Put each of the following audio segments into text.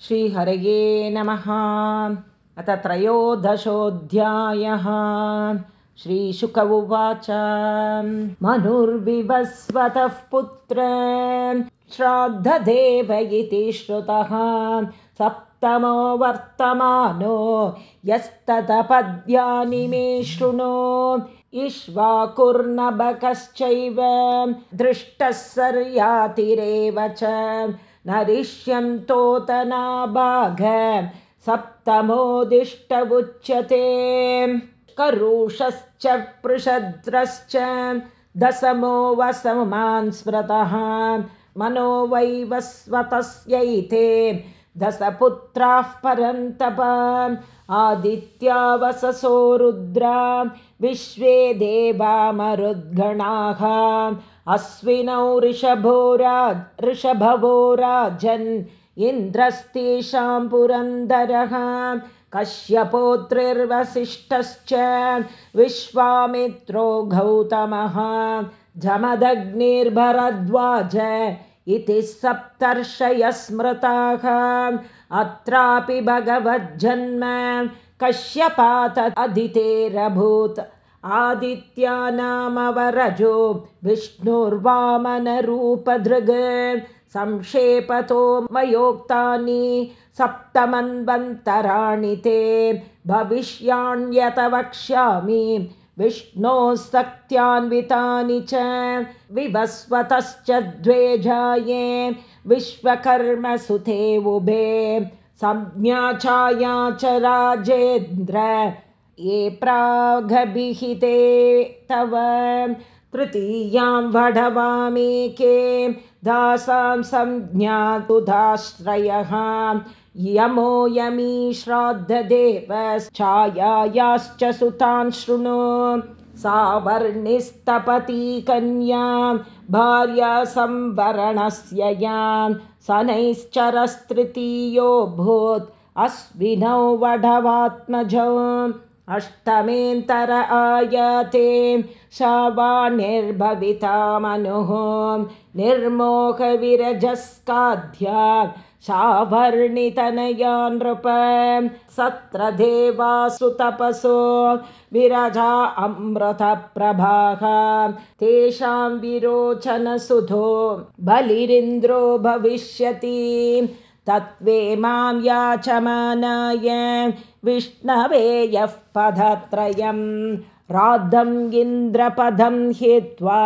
श्रीहरये नमः। अथ त्रयोदशोऽध्यायः। श्रीशुक उवाच। मनुर्विवस्वतः पुत्र। श्राद्धदेव इति श्रुतः। सप्तमो वर्तमानो। यस्ततपद्यानि मे शृणु। इष्वाकुर्नबकश्चैव दृष्टः सर्यातिरेव च नरिष्यन्तोतनाभाग सप्तमोदिष्ट उच्यते करुषश्च पृषद्रश्च दशमो वसमान् स्मृतः मनो वैवस्वतस्यैते दशपुत्राः परन्तप आदित्या वससो रुद्रा विश्वे देवामरुद्गणाः अश्विनौ ऋषभो राज ऋषभवो राजन् इन्द्रस्तेषां पुरन्दरः कश्यपोत्रिर्वसिष्ठश्च विश्वामित्रो गौतमः जमदग्निर्भरद्वाज इति सप्तर्षय स्मृताः अत्रापि भगवज्जन्म कश्यपात अदितेरभूत् आदित्यानामवरजो विष्णुर्वामनरूपधृग संक्षेपतो मयोक्तानि सप्तमन्वन्तराणि ते भविष्याण्यत वक्ष्यामि विष्णोः च विवस्वतश्च द्वे जाये विश्वकर्मसुते उभे संज्ञा छाया च राजेन्द्र ये प्रागभिहिते तव। तृतीयां वढवामेके दासां संज्ञातुधाश्रयः यमो यमी श्राद्धदेवश्चायायाश्च सुतान् शृणु। सावर्णिस्तपती कन्या भार्या संवरणस्य यान्। शनैश्चरस्तृतीयो भूत्। अश्विनौ वढवात्मजौ अष्टमेन्तर आयाते शावाणिर्भविता मनुः निर्मोहविरजस्काध्या शावर्णितनया नृप सत्र देवासुतपसो विरजा अमृतप्रभाः तेषां विरोचनसुधो बलिरिन्द्रो भविष्यति तत्त्वे मां याचमानाय विष्णवे यः पदत्रयं राद्धम् इन्द्रपदं हित्वा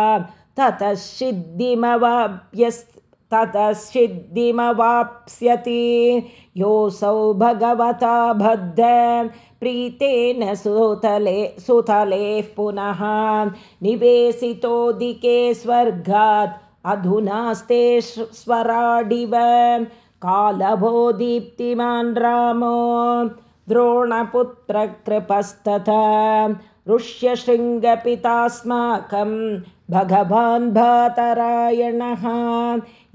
ततः सिद्धिमवाप्यस् ततः सिद्धिमवाप्स्यति। योऽसौ भगवता बद्ध प्रीतेन सुतले सुतलेः पुनः निवेशितोदिके स्वर्गात् अधुनास्ते स्वराडिव कालभो दीप्तिमान् रामो द्रोणपुत्रकृपस्तथा ऋष्यशृङ्गपितास्माकं भगवान् भातरायणः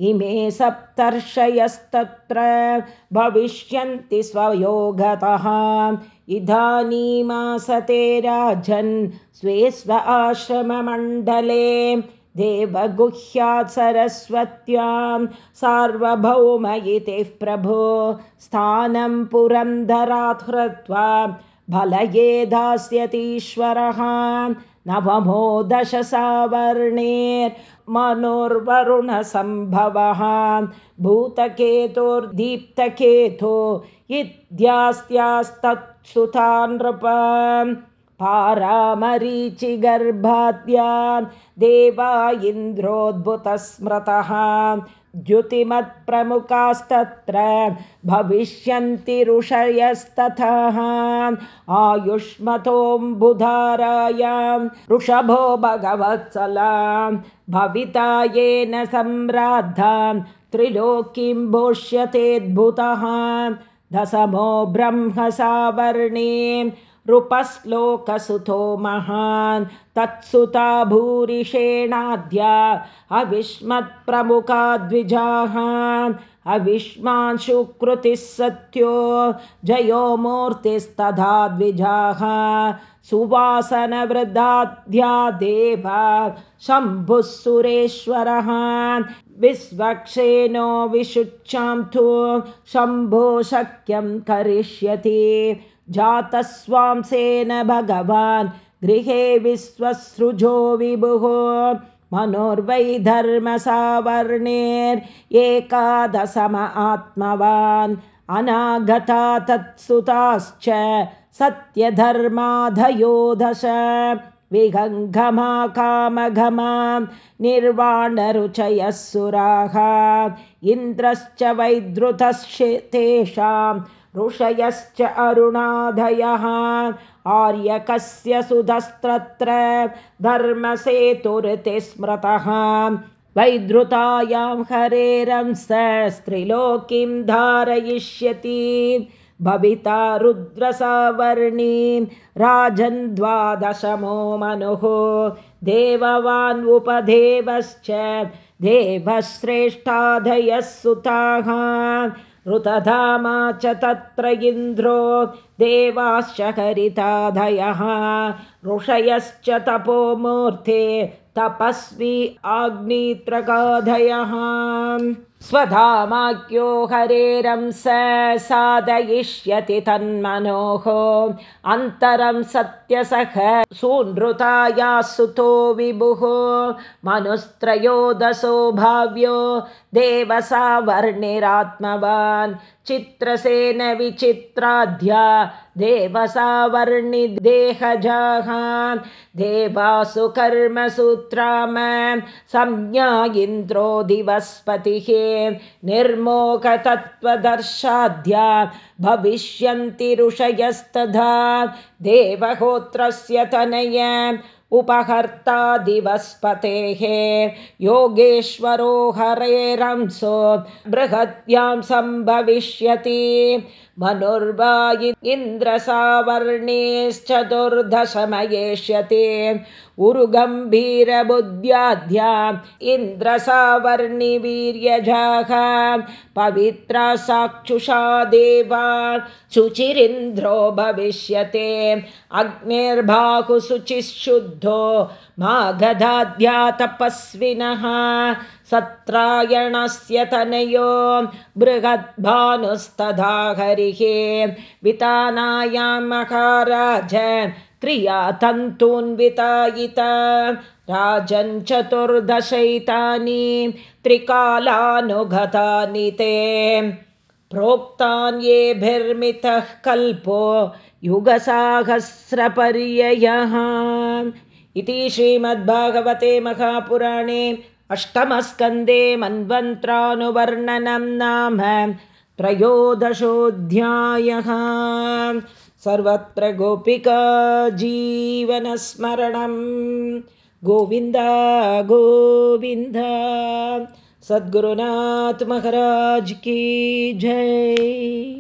इमे सप्तर्षयस्तत्र भविष्यन्ति स्वयोगतः। इदानीमासते राजन् स्वे स्व आश्रममण्डले देवगुह्यात् सरस्वत्यां सार्वभौम इति प्रभो स्थानं पुरन्दरात् हृत्वा भलये दास्यतीश्वरः। नवमो दशसावर्णेर्मनोर्वरुणसम्भवः भूतकेतोर्दीप्तकेतो इत्यास्त्यास्तत्सुता नृप पारामरीचिगर्भाद्या देवा इन्द्रोद्भुतस्मृतः द्युतिमत्प्रमुखास्तत्र भविष्यन्ति ऋषयस्ततः आयुष्मतोऽम्बुधारायां ऋषभो भगवत्सला भविता येन सम्राद्धां त्रिलोकीं भोष्यतेऽद्भुतः दशमो ब्रह्मसावर्णे नृपश्लोकसुतो महान् तत्सुता भूरिषेणाद्या अविष्मत्प्रमुखा द्विजाः अविष्मान् सुकृतिः सत्यो जयो मूर्तिस्तथा द्विजाः सुवासनवृद्धाद्या देवा शम्भुः सुरेश्वरः विश्वक्षेनो विशुच्चां तु शम्भो शक्यं करिष्यति जातस्वांसेन भगवान् गृहे विश्वसृजो विभुः। मनोर्वै धर्मसावर्णेर्एकादशम आत्मवान्। अनागता तत्सुताश्च सत्यधर्माधयो दश विगङ्गमा कामघमा निर्वाणरुचयः सुराः। इन्द्रश्च तेषां ऋषयश्च अरुणादयः आर्यकस्य सुधस्त्रत्र धर्मसेतुरिति स्मृतः। वैद्रुतायां हरेरंस स्त्रिलोकीं धारयिष्यति। भविता रुद्रसावर्णीं राजन् द्वादशमो मनुः। देववान् उपदेवश्च देवश्रेष्ठादयः सुताः ऋतधामा च तत्र इन्द्रो देवाश्च हरिताधयः। ऋषयश्च तपोमूर्ते तपस्वी आग्नित्रगाधयः स्वधामाख्यो हरेरं स साधयिष्यति तन्मनोः। अन्तरं सत्यसख सूनृताया सुतो विभुः। मनुस्त्रयोदशो भाव्यो देवसावर्णिरात्मवान्। चित्रसेन विचित्राध्या देवसावर्णि देहजाः देवासु कर्मसूत्राम संज्ञा इन्द्रो दिवस्पतिः निर्मोकतत्त्वदर्शाद्या भविष्यन्ति ऋषयस्तथा देवहोत्रस्य तनय उपहर्ता दिवस्पतेः योगेश्वरो हरेरंसो बृहत्यां सम्भविष्यति मनुर्वा इन्द्रसावर्णेश्चतुर्दशमयेष्यति उरुगम्भीरबुद्ध्याद्या इन्द्रसावर्णिवीर्यजाः पवित्रा साक्षुषा देवा शुचिरिन्द्रो भविष्यते। अग्निर्बाहुशुचिशुद्धो मागधाद्या तपस्विनः सत्रायणस्य तनयो बृहद्भानुस्तथा हरिः। वितानायां महाराज क्रिया तन्तून्वितायिता राजन् चतुर्दशैतानि त्रिकालानुगतानि ते। प्रोक्तान्येभिर्मितः कल्पो युगसाहस्रपर्ययः। इति श्रीमद्भागवते महापुराणे अष्टमस्कन्दे मन्वन्त्रानुवर्णनं नाम त्रयोदशोऽध्यायः सर्वत्र गोपिका जीवनस्मरणं। गोविन्द गोविन्द सद्गुरुनाथ महाराज की जय